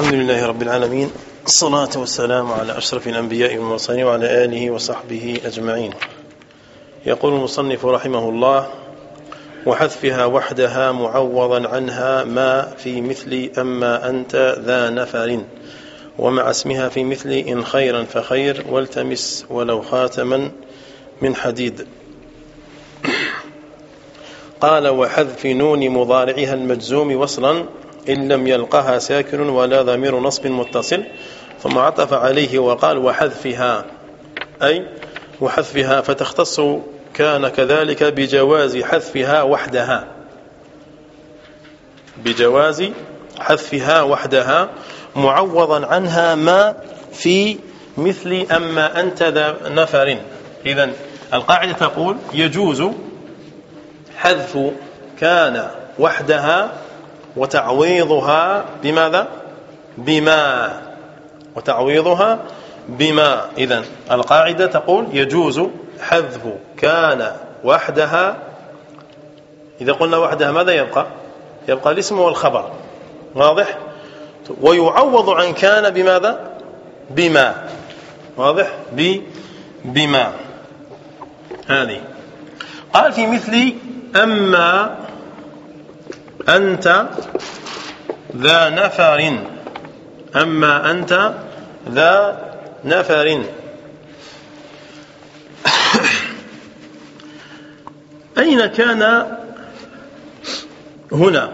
الحمد لله رب العالمين الصلاة والسلام على أشرف الأنبياء والمرسلين وعلى آله وصحبه أجمعين. يقول المصنف رحمه الله وحذفها وحدها معوضا عنها ما في مثل أما أنت ذا نفر ومع اسمها في مثل إن خيرا فخير والتمس ولو خاتما من حديد. قال وحذف نون مضارعها المجزوم وصلا إن لم يلقها ساكن ولا ضمير نصب متصل ثم عطف عليه وقال وحذفها. أي وحذفها. فتختص كان كذلك بجواز حذفها وحدها. بجواز حذفها وحدها معوضا عنها ما في مثل أما أنت ذا نفر إذا القاعدة تقول يجوز حذف كان وحدها وتعويضها بماذا؟ بما. وتعويضها بما. إذا القاعدة تقول يجوز حذف كان وحدها. إذا قلنا وحدها ماذا يبقى؟ يبقى الاسم والخبر. واضح؟ ويعوض عن كان بماذا؟ بما. واضح؟ ب بما. هذه. قال في مثل أما أنت ذا نفر أما أنت ذا نفر أين كان هنا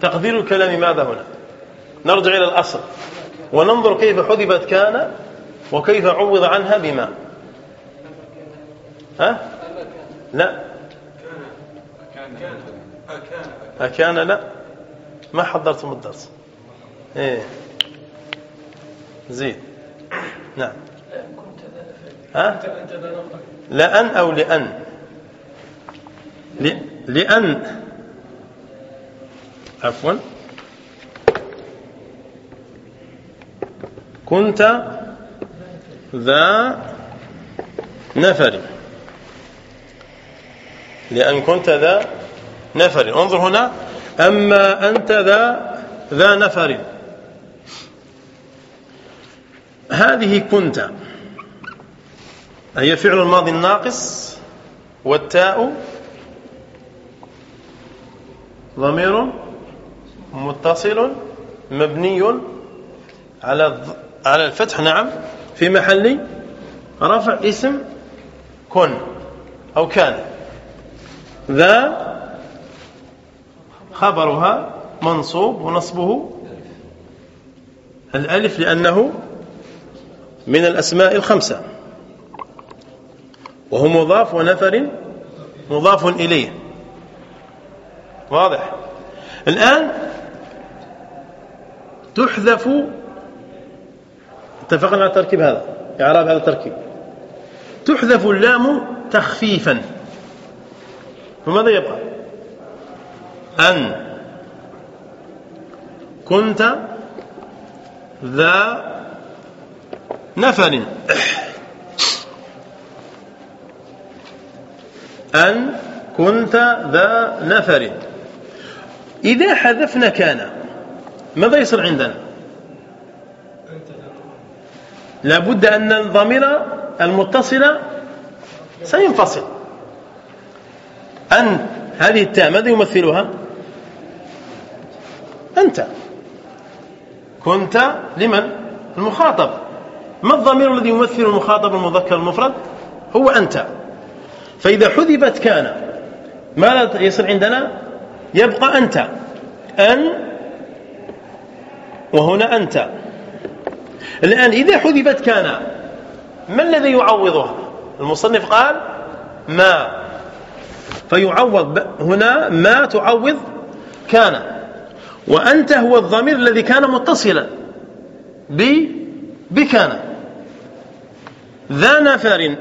تقدير الكلام ماذا هنا نرجع إلى الأصل وننظر كيف حذفت كان وكيف عوض عنها بما ها لا أكان لا؟ ما حضرتم الدرس. إيه. زيد نعم. ها؟ لأن أو لأن؟ لأن. عفوا. كنت ذا نفر. لأن كنت ذا نفر. انظر هنا. أما أنت ذا ذا نفر. هذه كنت. هي فعل الماضي الناقص والتاء ضمير متصل مبني على على الفتح. نعم. في محل رفع اسم كن أو كان. ذا خبرها منصوب ونصبه الألف لأنه من الأسماء الخمسة. وهو مضاف ونفر مضاف إليه. واضح؟ الآن تحذف اتفقنا على التركيب هذا إعراب هذا التركيب. تحذف اللام تخفيفا. فماذا يبقى؟ أن كنت ذا نفر أن كنت ذا نفر إذا حذفنا كان ماذا يصير عندنا؟ لابد أن الضمير المتصل سينفصل. أن هذه التاء ماذا يمثلها؟ أنت. كنت لمن؟ المخاطب. ما الضمير الذي يمثل المخاطب المذكر المفرد؟ هو أنت. فإذا حذفت كان ماذا يصير عندنا؟ يبقى أنت. أن وهنا أنت. الآن إذا حذفت كان ما الذي يعوضها المصنف قال ما. فيعوض هنا ما تعوض كان. وأنت هو الضمير الذي كان متصلا. بكان. ذا نفر.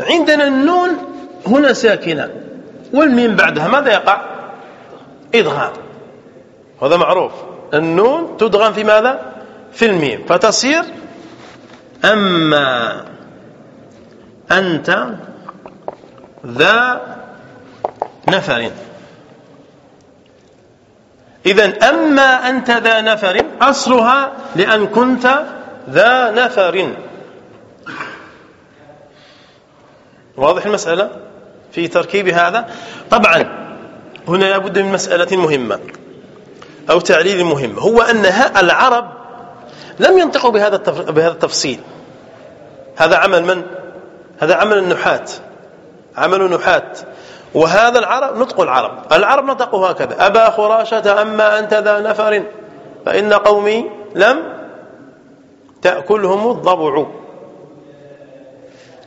عندنا النون هنا ساكنة. والميم بعدها ماذا يقع؟ إدغام هذا معروف. النون تدغم في ماذا؟ في الميم. فتصير أما أنت ذا نفر. إذا أما أنت ذا نفر أصلها لأن كنت ذا نفر. واضح المسألة؟ في تركيب هذا؟ طبعا هنا لابد من مسألة مهمة أو تعليل مهم. هو أن العرب لم ينطقوا بهذا بهذا التفصيل. هذا عمل من؟ هذا عمل النحاة عمل نحاة وهذا العرب نطق العرب. العرب نطقوا هكذا. أبا خراشة أما أنت ذا نفر. فإن قومي لم تأكلهم الضبع.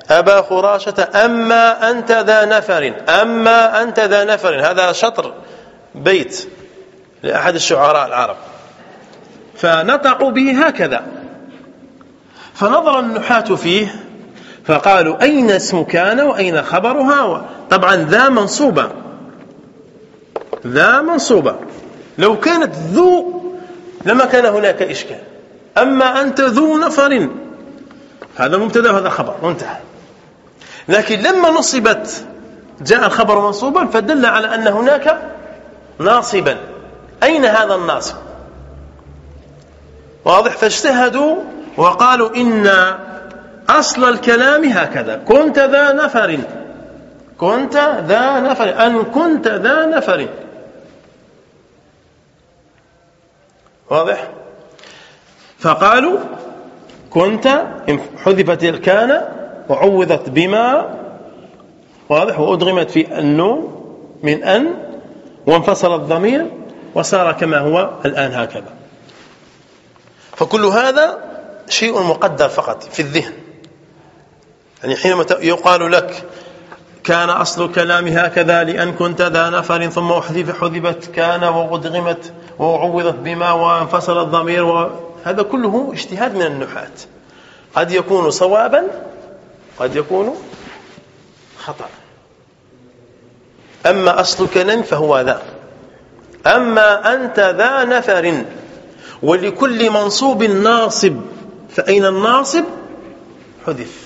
أبا خراشة أما أنت ذا نفر. أما أنت ذا نفر. هذا شطر بيت لأحد الشعراء العرب. فنطقوا به هكذا. فنظر النحاة فيه فقالوا أين اسم كان وأين خبرها طبعا ذا منصوبة. ذا منصوبة. لو كانت ذو لما كان هناك إشكال. أما أنت ذو نفر هذا مبتدأ وهذا خبر. وانتهى لكن لما نصبت جاء الخبر منصوبا فدل على أن هناك ناصبا. أين هذا الناصب؟ واضح فاجتهدوا وقالوا إن أصل الكلام هكذا. كنت ذا نفر. كنت ذا نفر. أن كنت ذا نفر. واضح؟ فقالوا كنت حذفت الكان وعوضت بما. واضح؟ وأدغمت في النون من أن. وانفصل الضمير وصار كما هو الآن هكذا. فكل هذا شيء مقدر فقط في الذهن. يعني حينما يقال لك كان أصل الكلام هكذا لأن كنت ذا نفر ثم حذف حذفت كان وأدغمت وعوضت بما وانفصل الضمير وهذا كله اجتهاد من النحاة. قد يكون صوابا قد يكون خطأ. أما أصل الكلام فهو ذا. أما أنت ذا نفر ولكل منصوب ناصب فأين الناصب؟ حذف.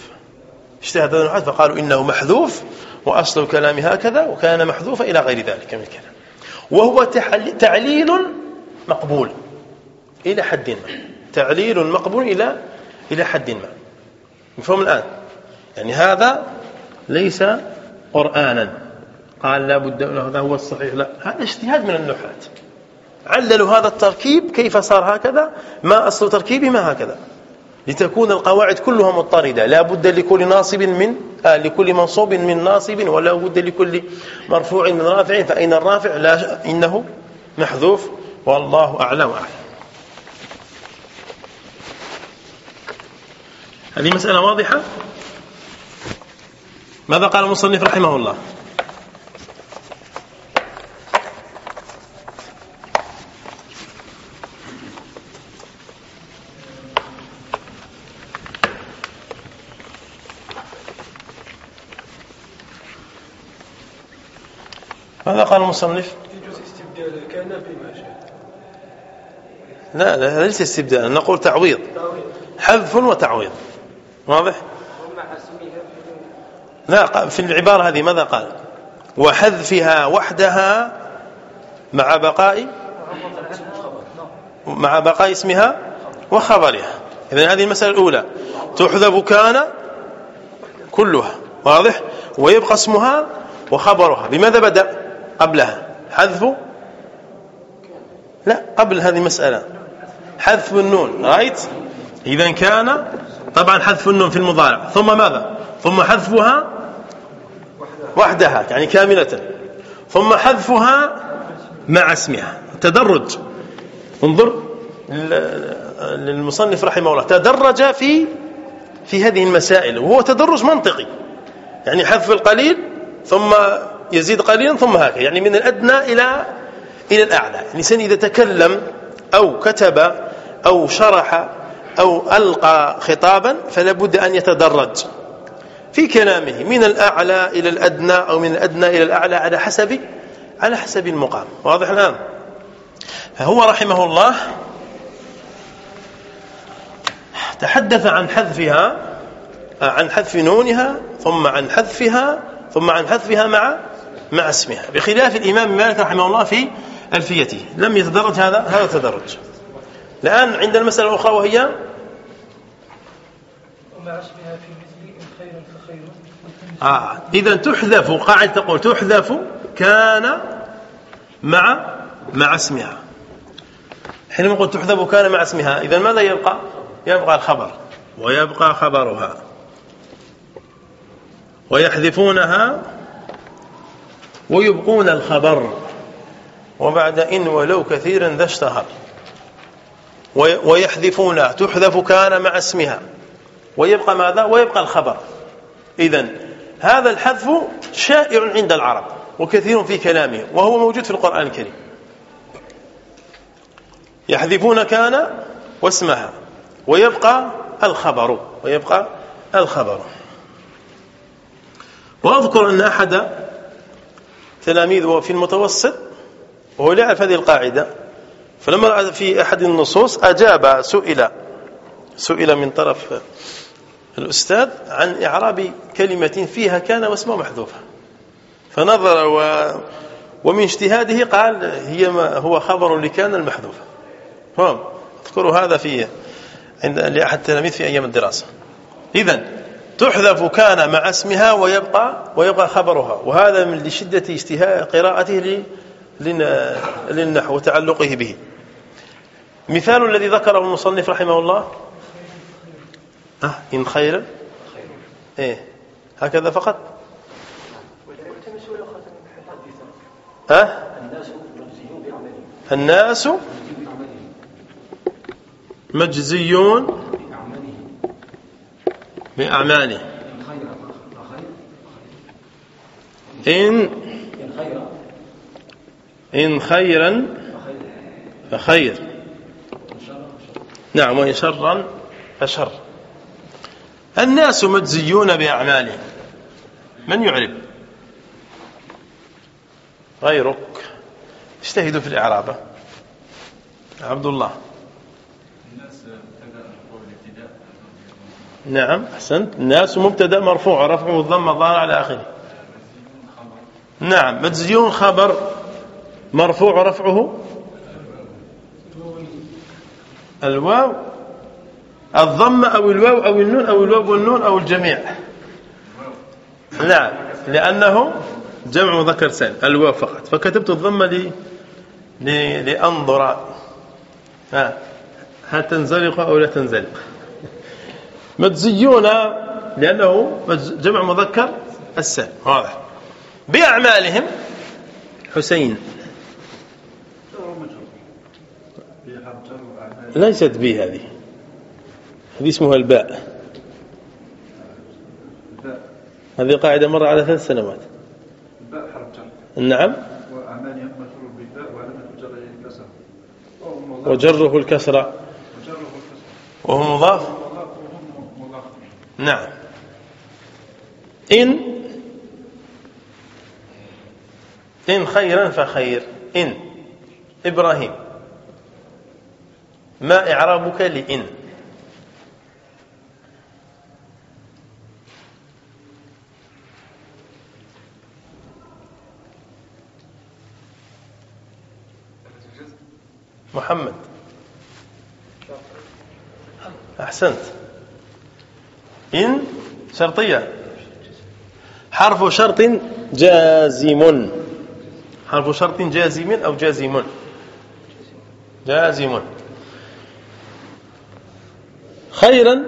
اجتهد النحاة فقالوا إنه محذوف وأصل الكلام هكذا وكان محذوفا إلى غير ذلك من الكلام. وهو تعليل مقبول إلى حد ما. تعليل مقبول إلى إلى حد ما. مفهوم الآن؟ يعني هذا ليس قرآنا. قال لا بد هذا هو الصحيح. لا هذا اجتهاد من النحاة. عللوا هذا التركيب كيف صار هكذا؟ ما أصل تركيبه ما هكذا. لتكون القواعد كلها مضطردة. لا بد لكل ناصب من آه لكل منصوب من ناصب ولا بد لكل مرفوع من رافع. فأين الرافع لا إنه محذوف. والله أعلم وأعلم. هذه مسألة واضحة؟ ماذا قال المصنف رحمه الله؟ قال المصنف؟ يجوز استبدال كان بما شاء لا لا ليس استبدال نقول تعويض. حذف وتعويض. واضح؟ لا في العبارة هذه ماذا قال؟ وحذفها وحدها مع بقاء مع بقاء اسمها وخبرها. إذن هذه المسألة الأولى. تحذف كان كلها. واضح؟ ويبقى اسمها وخبرها. بماذا بدأ؟ قبلها. حذف؟ لا قبل هذه المسألة حذف النون رايت إذا كان طبعا حذف النون في المضارع. ثم ماذا؟ ثم حذفها وحدها يعني كاملة. ثم حذفها مع اسمها. تدرج. انظر للمصنف رحمه الله. تدرج في في هذه المسائل وهو تدرج منطقي. يعني حذف القليل ثم يزيد قليلا ثم هكذا. يعني من الأدنى إلى إلى الأعلى. الإنسان إذا تكلم أو كتب أو شرح أو ألقى خطابا فلا بد أن يتدرج في كلامه من الأعلى إلى الأدنى أو من الأدنى إلى الأعلى على حسب على حسب المقام. واضح الآن؟ فهو رحمه الله تحدث عن حذفها عن حذف نونها ثم عن حذفها ثم عن حذفها مع مع اسمها بخلاف الإمام مالك رحمه الله في ألفيته. لم يتدرج هذا هذا تدرج. الآن عند المسألة الأخرى وهي؟ آه إذا تحذف قاعدة تقول تحذف كان مع مع اسمها. حينما قلت تحذف كان مع اسمها إذا ماذا يبقى؟ يبقى الخبر ويبقى خبرها. ويحذفونها ويبقون الخبر. وبعد إن ولو كثيرا ذا اشتهر. ويحذفون تحذف كان مع اسمها. ويبقى ماذا؟ ويبقى الخبر. إذا هذا الحذف شائع عند العرب وكثير في كلامهم وهو موجود في القرآن الكريم. يحذفون كان واسمها ويبقى الخبر ويبقى الخبر. وأذكر أن أحد تلاميذه في المتوسط وهو لا يعرف هذه القاعدة. فلما في أحد النصوص أجاب سئل سئل من طرف الأستاذ عن إعراب كلمة فيها كان واسمها محذوفة. فنظر و ومن اجتهاده قال هي ما هو خبر لكان المحذوفة فهم اذكر هذا في عند لأحد التلاميذ في أيام الدراسة. إذا تحذف كان مع اسمها ويبقى ويبقى خبرها وهذا من لشدة اجتهاد قراءته للنحو وتعلقه به. مثال الذي ذكره المصنف رحمه الله؟ أه إن خيرا إيه هكذا فقط. أه الناس مجزيون. بأعماله إن إن خيرا فخير. نعم وإن شرا فشر. الناس مجزيون بأعمالهم. من يعرب؟ غيرك. اجتهدوا في الإعرابة. عبد الله. نعم أحسنت. الناس مبتدأ مرفوع رفعه الضم ظاهر على آخره. نعم مجزيون خبر مرفوع رفعه. الواو الضم أو الواو أو النون أو الواو والنون أو الجميع. نعم لأنه جمع مذكر سالم الواو فقط. فكتبت الضم لي لأنظر. ها هل تنزلق أو لا تنزلق؟ مجزيون لأنه جمع مذكر السالم واضح. بأعمالهم حسين. ليست بي هذه. هذه اسمها الباء. هذه قاعدة مرة على ثلاث سنوات. الباء حرف جر نعم. مجرور بالباء الكسرة وجره الكسرة. وهو مضاف. نعم. إن. إن خيرا فخير. إن. إبراهيم. ما إعرابك لإن؟ محمد. أحسنت. إن شرطية. حرف شرط جازم. حرف شرط جازم أو جازم. جازم. خيرا.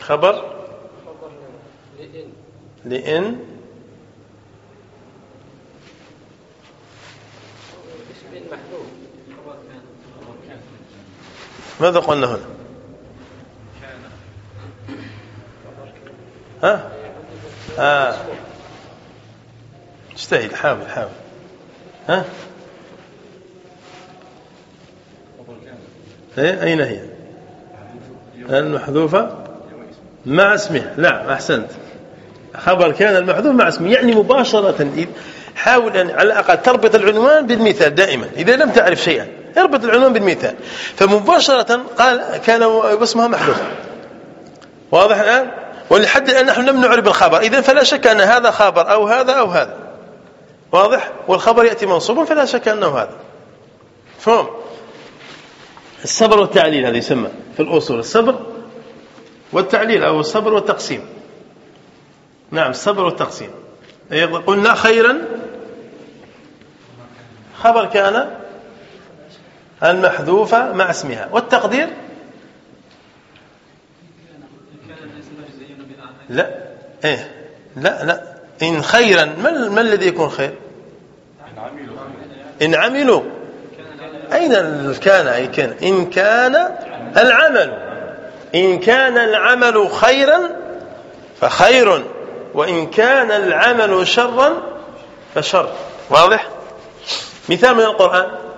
خبر. لإن. ماذا قلنا هنا؟ ها؟ آه. اجتهد حاول حاول. ها؟ إيه؟ أين هي؟ المحذوفة؟ مع اسمه نعم أحسنت. خبر كان المحذوف مع اسمه. يعني مباشرة حاول أن على الأقل تربط العنوان بالمثال دائما. إذا لم تعرف شيئا. اربط العنوان بالمثال فمباشرة قال كان اسمها محذوفة واضح الآن؟ ولحد الآن نحن لم نعرب الخبر. إذن فلا شك أن هذا خبر أو هذا أو هذا. واضح؟ والخبر يأتي منصوبا فلا شك أنه هذا. فهم؟ الصبر والتعليل هذا يسمى في الأصول. الصبر والتعليل أو الصبر والتقسيم. نعم الصبر والتقسيم. قلنا خيرا خبر كان المحذوفة مع اسمها. والتقدير؟ لا. إيه. لا لا. إن خيرا ما, ما الذي يكون خير؟ إن عملوا. أين كان أي كان. إن كان العمل. إن كان العمل خيرا فخير وإن كان العمل شرا فشر. واضح؟ مثال من القرآن.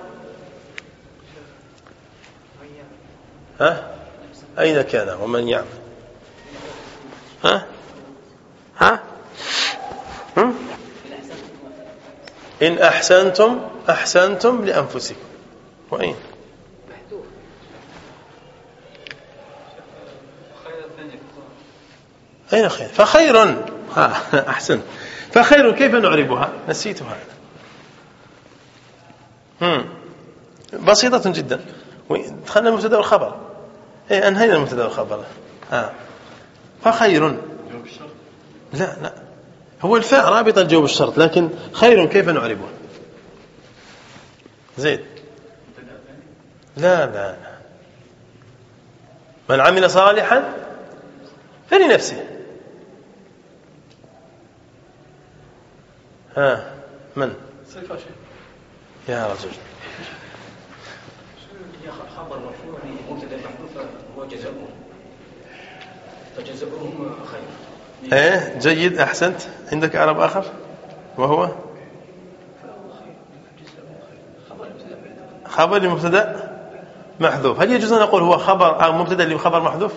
ها؟ أين كان؟ ومن يعمل ها؟ ها؟ هم؟ إن أحسنتم أحسنتم لأنفسكم. وأين؟ أين خير؟ فخير. ها أحسن. فخير كيف نعربها؟ نسيتها. بسيطة جدا. دخلنا المبتدا والخبر إيه انهينا المبتدا والخبر. ها فخير. لا لا. هو الفاء رابطة لجواب الشرط لكن خير كيف نعربه؟ زيد لا لا لا. من عمل صالحا فلنفسه. ها من؟ يا رجل. خبر مرفوع مبتدا محذوف هو جزاؤهم فجزاؤهم خير. إيه جيد أحسنت. عندك اعراب آخر؟ وهو خبر لمبتدا؟ محذوف. هل يجوز أن نقول هو خبر أو مبتدا لخبر محذوف؟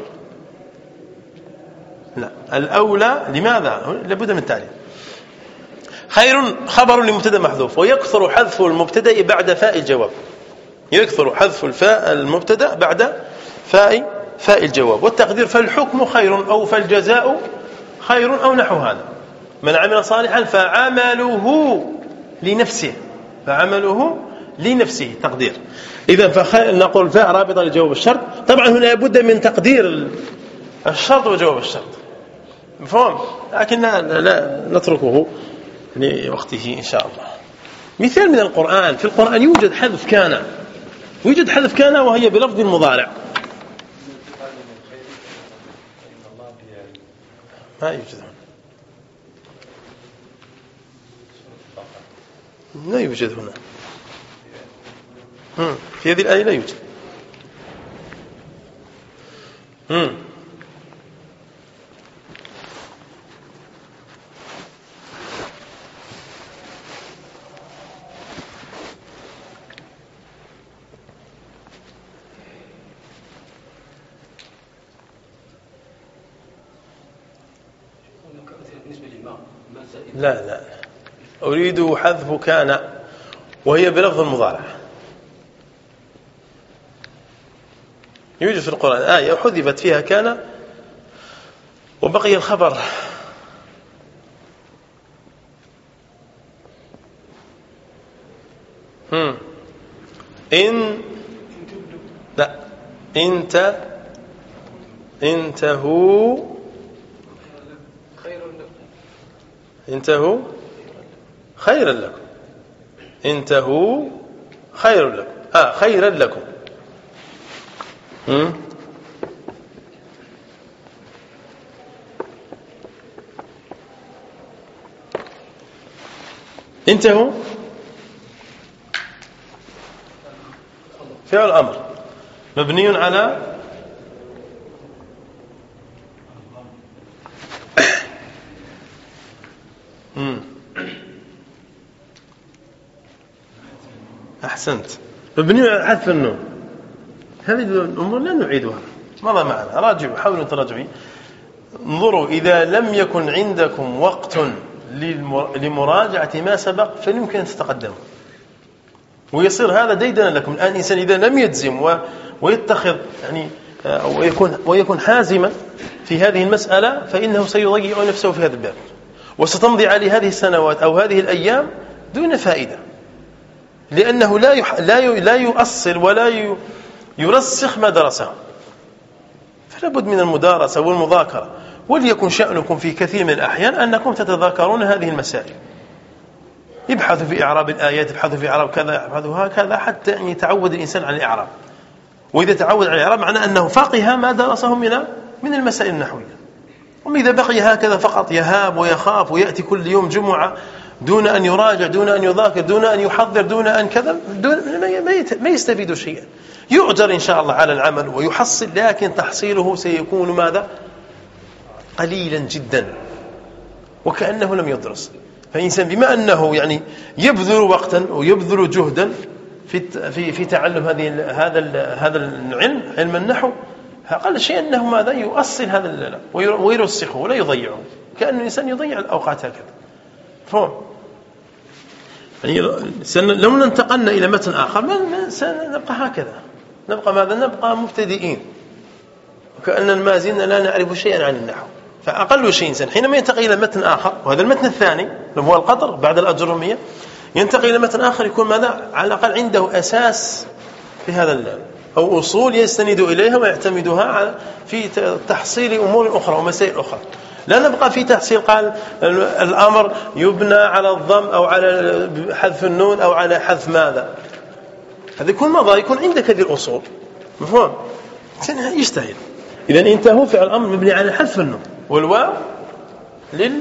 لا. الأولى لماذا؟ لابد من التعليم خير خبر لمبتدا محذوف. ويكثر حذف المبتدا بعد فاء الجواب. يكثر حذف الفاء المبتدا بعد فاء فاء الجواب والتقدير فالحكم خير أو فالجزاء خير أو نحو هذا من عمل صالحا فعمله لنفسه فعمله لنفسه تقدير إذا نقول فاء رابطة لجواب الشرط طبعا هنا لابد من تقدير الشرط وجواب الشرط مفهوم؟ لكن لا, لا نتركه لوقته إن شاء الله مثال من القرآن في القرآن يوجد حذف كان يوجد حذف كان وهي بلفظ المضارع ما يوجد. هنا لا يوجد هنا. في هذه الآية لا يوجد لا لا أريد حذف كان وهي بلفظ المضارع يوجد في القرآن آية حذفت فيها كان وبقي الخبر. هم. إن لا. إنت انتهوا انتهوا خيرا لكم. انتهوا خير لكم. آه خيرا لكم؟ انتهوا. فعل الأمر. مبني على أحسنت. مبني على حذف النون هذه الأمور لا نعيدها. مضى معنا راجعوا حاولوا تراجعوا انظروا إذا لم يكن عندكم وقت لمراجعة ما سبق فيمكن أن تتقدموا. ويصير هذا ديدنا لكم. الآن الإنسان إذا لم يجزم ويتخذ يعني آه، ويكون, ويكون حازما في هذه المسألة فإنه سيضيع نفسه في هذا الباب. وستمضي عليه هذه السنوات أو هذه الأيام دون فائدة. لأنه لا يح... لا ي... لا يؤصل ولا ي... يرسخ ما درسه. فلا بد من المدارسة والمذاكرة. وليكن شأنكم في كثير من الأحيان أنكم تتذاكرون هذه المسائل. ابحثوا في إعراب الآيات ابحثوا في إعراب كذا ابحثوا هكذا حتى أن يتعود الإنسان على الإعراب. وإذا تعود على الإعراب معنى أنه فقه ما درسه من من المسائل النحوية. أما إذا بقي هكذا فقط يهاب ويخاف ويأتي كل يوم جمعة دون أن يراجع دون أن يذاكر دون أن يحضر دون أن كذا دون ما يستفيد شيئا. يؤجر إن شاء الله على العمل ويحصل لكن تحصيله سيكون ماذا؟ قليلا جدا. وكأنه لم يدرس. فالإنسان بما أنه يعني يبذل وقتا ويبذل جهدا في في في تعلم هذه هذا هذا العلم علم النحو أقل شيء أنه ماذا؟ يؤصل هذا ويرسخه ولا يضيعه. كأن الإنسان يضيع الأوقات هكذا. فهم يعني لو انتقلنا إلى متن آخر ما سنبقى هكذا. نبقى ماذا؟ نبقى مبتدئين. وكأننا ما زلنا لا نعرف شيئا عن النحو. فأقل شيء إنسان حينما ينتقل إلى متن آخر وهذا المتن الثاني اللي هو القطر بعد الأجرمية ينتقل إلى متن آخر يكون ماذا؟ على الأقل عنده أساس في هذا أو أصول يستند إليها ويعتمدها في تحصيل أمور أخرى ومسائل أخرى. لا نبقى في تحصيل قال الأمر يبنى على الضم أو على حذف النون أو على حذف ماذا. هذا يكون مضى يكون عندك هذه الأصول. مفهوم؟ يجتهد. إذا انتهوا فعل الأمر مبني على حذف النون والواو لل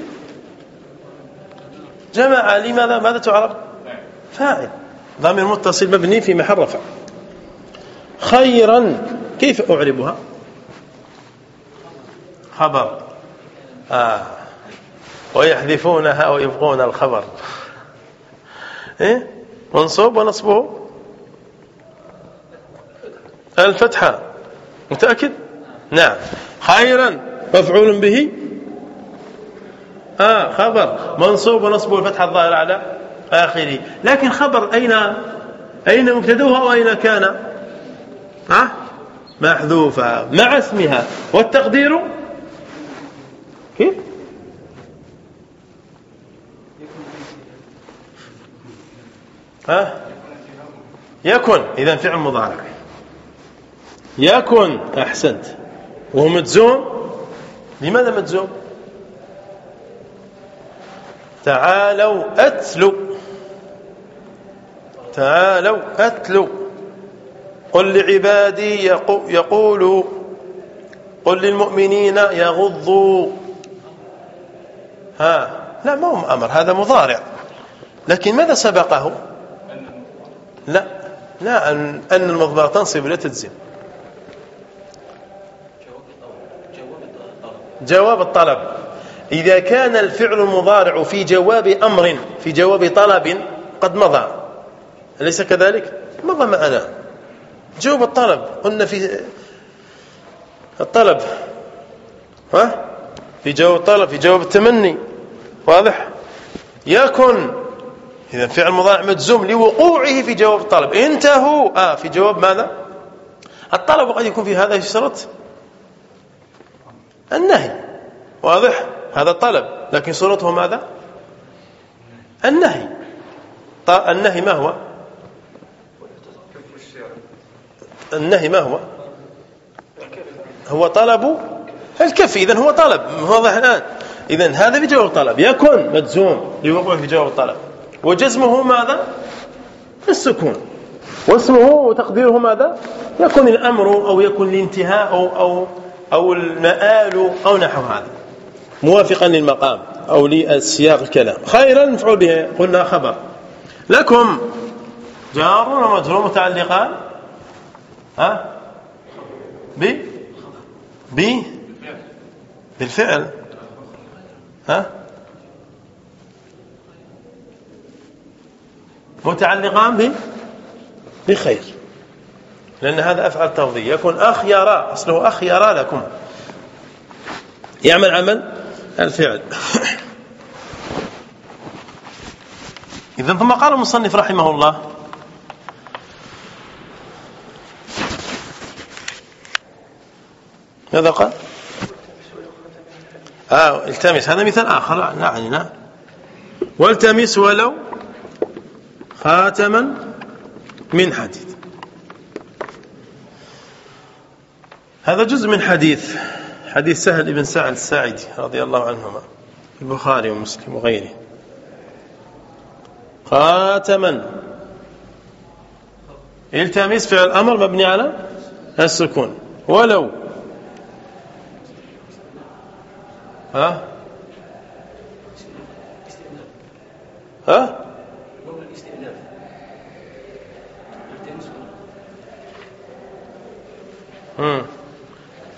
جمع لماذا؟ ماذا تعرف فاعل. ضمير متصل مبني في محل رفع. خيرا كيف أعربها؟ خبر. آه. ويحذفونها ويبقون الخبر. إيه؟ منصوب ونصبه الفتحة. متأكد؟ نعم. خيرا. مفعول به؟ آه خبر. منصوب ونصبه الفتحة الظاهرة على آخره. لكن خبر أين؟ أين مبتدوها وأين كان؟ ها؟ محذوفة. مع اسمها. والتقدير؟ كيف؟ ها؟ يكن. إذا فعل مضارع. يكن. أحسنت. وهو مجزوم؟ لماذا مجزوم؟ تعالوا أتلوا تعالوا أتلوا قل لعبادي يقولوا. قل للمؤمنين يغضوا. ها. لا ما هو أمر هذا مضارع. لكن ماذا سبقه؟ لا لا أن, أن المضمار تنصب لا تجزم. جواب الطلب. إذا كان الفعل المضارع في جواب أمر في جواب طلب قد مضى. أليس كذلك؟ مضى معنا. جواب الطلب. قلنا في الطلب. ها؟ في جواب الطلب في جواب التمني واضح؟ يكن. إذا فعل مضارع مجزوم لوقوعه في جواب الطلب. انتهوا. آه في جواب ماذا؟ الطلب قد يكون في هذا الشرط النهي. واضح؟ هذا طلب لكن صورته ماذا؟ النهي. النهي ما هو؟ النهي ما هو؟ هو طلب الكف إذن هو طلب. واضح الآن. إذن هذا في جواب الطلب. يكن مجزوم. لوقوع في جواب الطلب. وجزمه ماذا؟ السكون. واسمه وتقديره ماذا؟ يكون الأمر أو يكون الانتهاء أو, أو, أو المآل أو نحو هذا. موافقا للمقام أو للسياق الكلام. خيرا مفعول به. قلنا خبر. لكم جار ومجرور متعلقان؟ ها؟ ب؟ ب؟ بالفعل. ها؟ متعلقان بخير. لأن هذا أفعل تفضيل يكون أخيرا أصله أخيرا لكم. يعمل عمل الفعل. إذا ثم قال المصنف رحمه الله ماذا قال؟ آه التمس. هذا مثال آخر. نعم نعم والتمس ولو خاتما من حديد. هذا جزء من حديث حديث سهل بن سعد الساعدي رضي الله عنهما البخاري ومسلم وغيره. خاتما. التمس فعل الأمر مبني على السكون. ولو ها؟ ها؟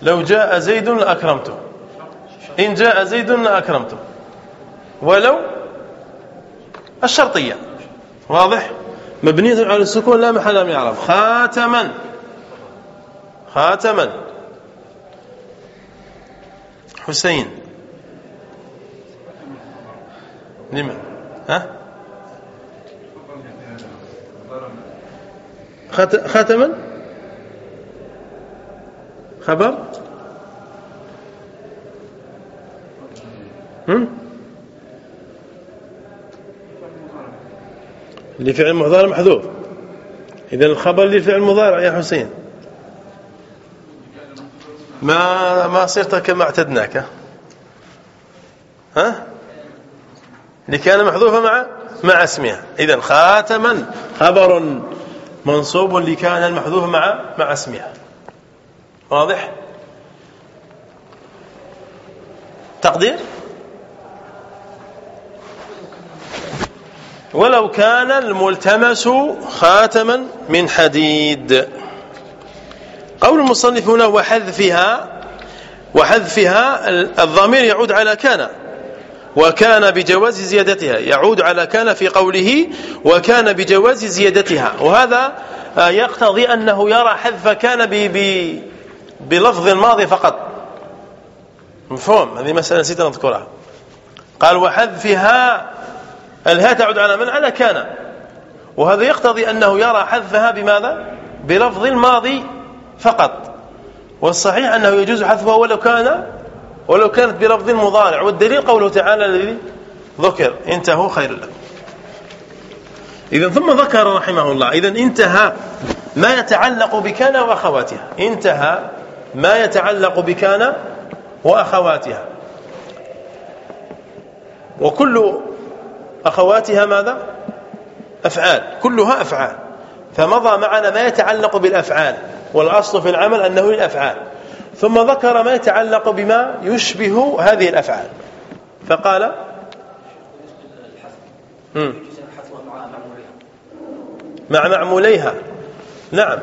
لو جاء زيد لأكرمته. إن جاء زيد لأكرمته. ولو الشرطية. واضح؟ مبنية على السكون لا محل من يعرف. خاتما. خاتما. حسين. لمن ها؟ خاتما؟ خبر؟ هم؟ لفعل مضارع محذوف. إذا الخبر لفعل مضارع يا حسين. ما ما صرت كما اعتدناك. ها؟ لكان محذوفة مع مع اسمها. إذا خاتما خبر منصوب لكان المحذوف مع مع اسمها. واضح؟ تقدير؟ ولو كان الملتمس خاتما من حديد. قول المصنف هنا وحذفها وحذفها الضمير يعود على كان. وكان بجواز زيادتها. يعود على كان في قوله وكان بجواز زيادتها. وهذا يقتضي أنه يرى حذف كان بلفظ الماضي فقط. مفهوم؟ هذه مسألة نسيت أن أذكرها. قال وحذفها الهاء تعود على من؟ على كان. وهذا يقتضي أنه يرى حذفها بماذا؟ بلفظ الماضي فقط. والصحيح أنه يجوز حذفها ولو كان ولو كانت بلفظ المضارع والدليل قوله تعالى الذي ذكر انتهوا خير لكم. إذا ثم ذكر رحمه الله إذا انتهى ما يتعلق بكان وأخواتها. انتهى ما يتعلق بكان وأخواتها. وكل أخواتها ماذا؟ أفعال كلها أفعال. فمضى معنا ما يتعلق بالأفعال والأصل في العمل أنه للأفعال. ثم ذكر ما يتعلق بما يشبه هذه الأفعال. فقال مع معموليها. نعم.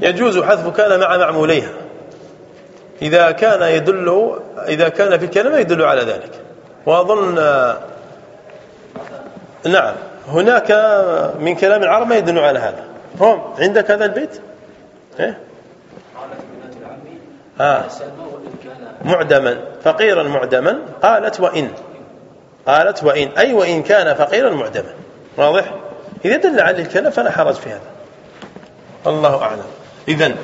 يجوز حذف كان مع معموليها. إذا كان يدل إذا كان في الكلمة يدل على ذلك. وأظن نعم. هناك من كلام العرب ما يدل على هذا. هم عندك هذا البيت؟ إيه؟ آه. معدما فقيرا معدما قالت وإن. قالت وإن. أي وإن كان فقيرا معدما. واضح؟ إذا دل عليه الكلام فلا حرج في هذا. الله أعلم. إذن.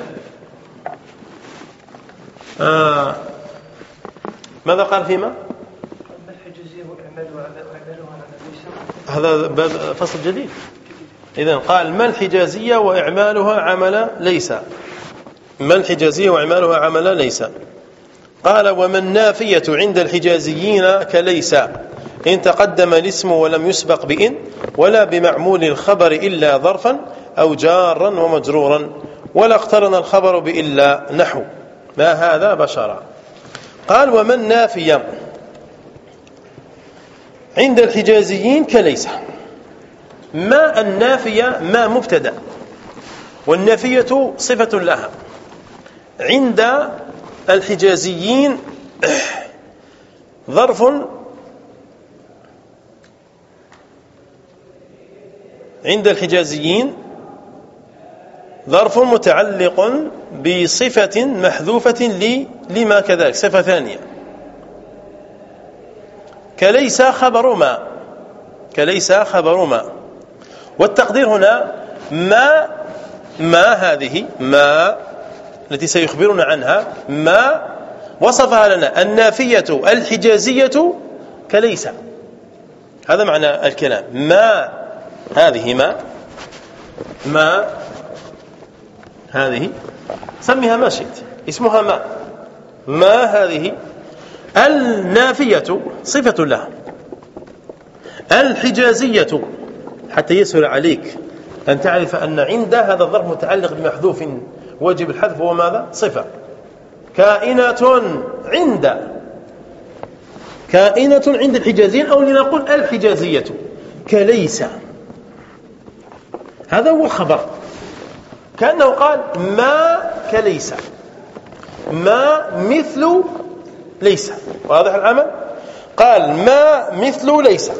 آه. ماذا قال فيما؟ هذا فصل جديد. إذا قال ما الحجازية وإعمالها عمل ليس. ما الحجازية وإعمالها عمل ليس. قال وما النافية عند الحجازيين كليس. إن تقدم الاسم ولم يسبق بإن ولا بمعمول الخبر إلا ظرفا أو جارا ومجرورا ولا اقترن الخبر بإلا نحو. ما هذا بشرا. قال وما النافية عند الحجازيين كليس. ما النافية؟ ما مبتدأ. والنافية صفة لها. عند الحجازيين ظرف عند الحجازيين ظرف متعلق بصفة محذوفة لما كذلك. صفة ثانية. كليس خبر ما كليس خبر ما والتقدير هنا ما ما هذه؟ ما التي سيخبرنا عنها ما وصفها لنا. النافية الحجازية كليس. هذا معنى الكلام. ما هذه ما ما هذه سميها ما شئت. اسمها ما. ما هذه؟ النافية صفة لها. الحجازية حتى يسهل عليك أن تعرف أن عند هذا الظرف متعلق بمحذوف واجب الحذف هو ماذا؟ صفة. كائنة عند. كائنة عند الحجازيين أو لنقول الحجازية. كليس. هذا هو الخبر. كأنه قال ما كليس. ما مثل ليس. واضح العمل؟ قال ما مثل ليس.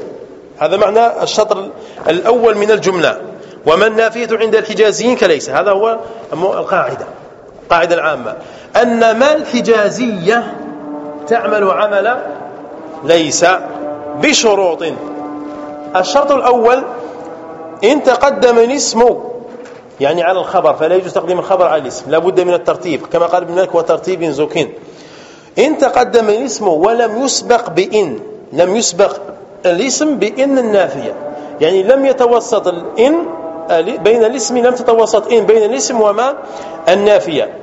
هذا معنى الشطر الأول من الجملة. وما النافية عند الحجازيين كليس. هذا هو القاعدة القاعدة العامة. أن ما الحجازية تعمل عمل ليس بشروط. الشرط الأول إن تقدم الاسم يعني على الخبر فلا يجوز تقديم الخبر على الاسم لابد من الترتيب كما قال ابن مالك وترتيب زكين. إن تقدم الاسم ولم يسبق بإن لم يسبق الاسم بإن النافية يعني لم يتوسط الإن بين الاسم لم تتوسط. إن بين الاسم وما؟ النافية.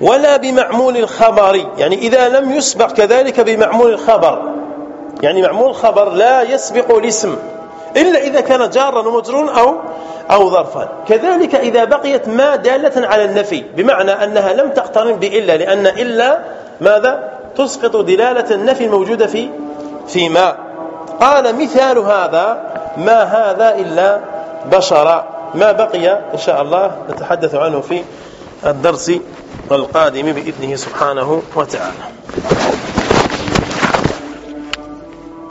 ولا بمعمول الخبر. يعني إذا لم يسبق كذلك بمعمول الخبر. يعني معمول الخبر لا يسبق الاسم. إلا إذا كان جارا ومجرون أو أو ظرفا. كذلك إذا بقيت ما دالة على النفي. بمعنى أنها لم تقترن بإلا لأن إلا ماذا؟ تسقط دلالة النفي الموجودة في في ما. قال مثال هذا ما هذا إلا بشر ما بقي إن شاء الله نتحدث عنه في الدرس القادم بإذنه سبحانه وتعالى.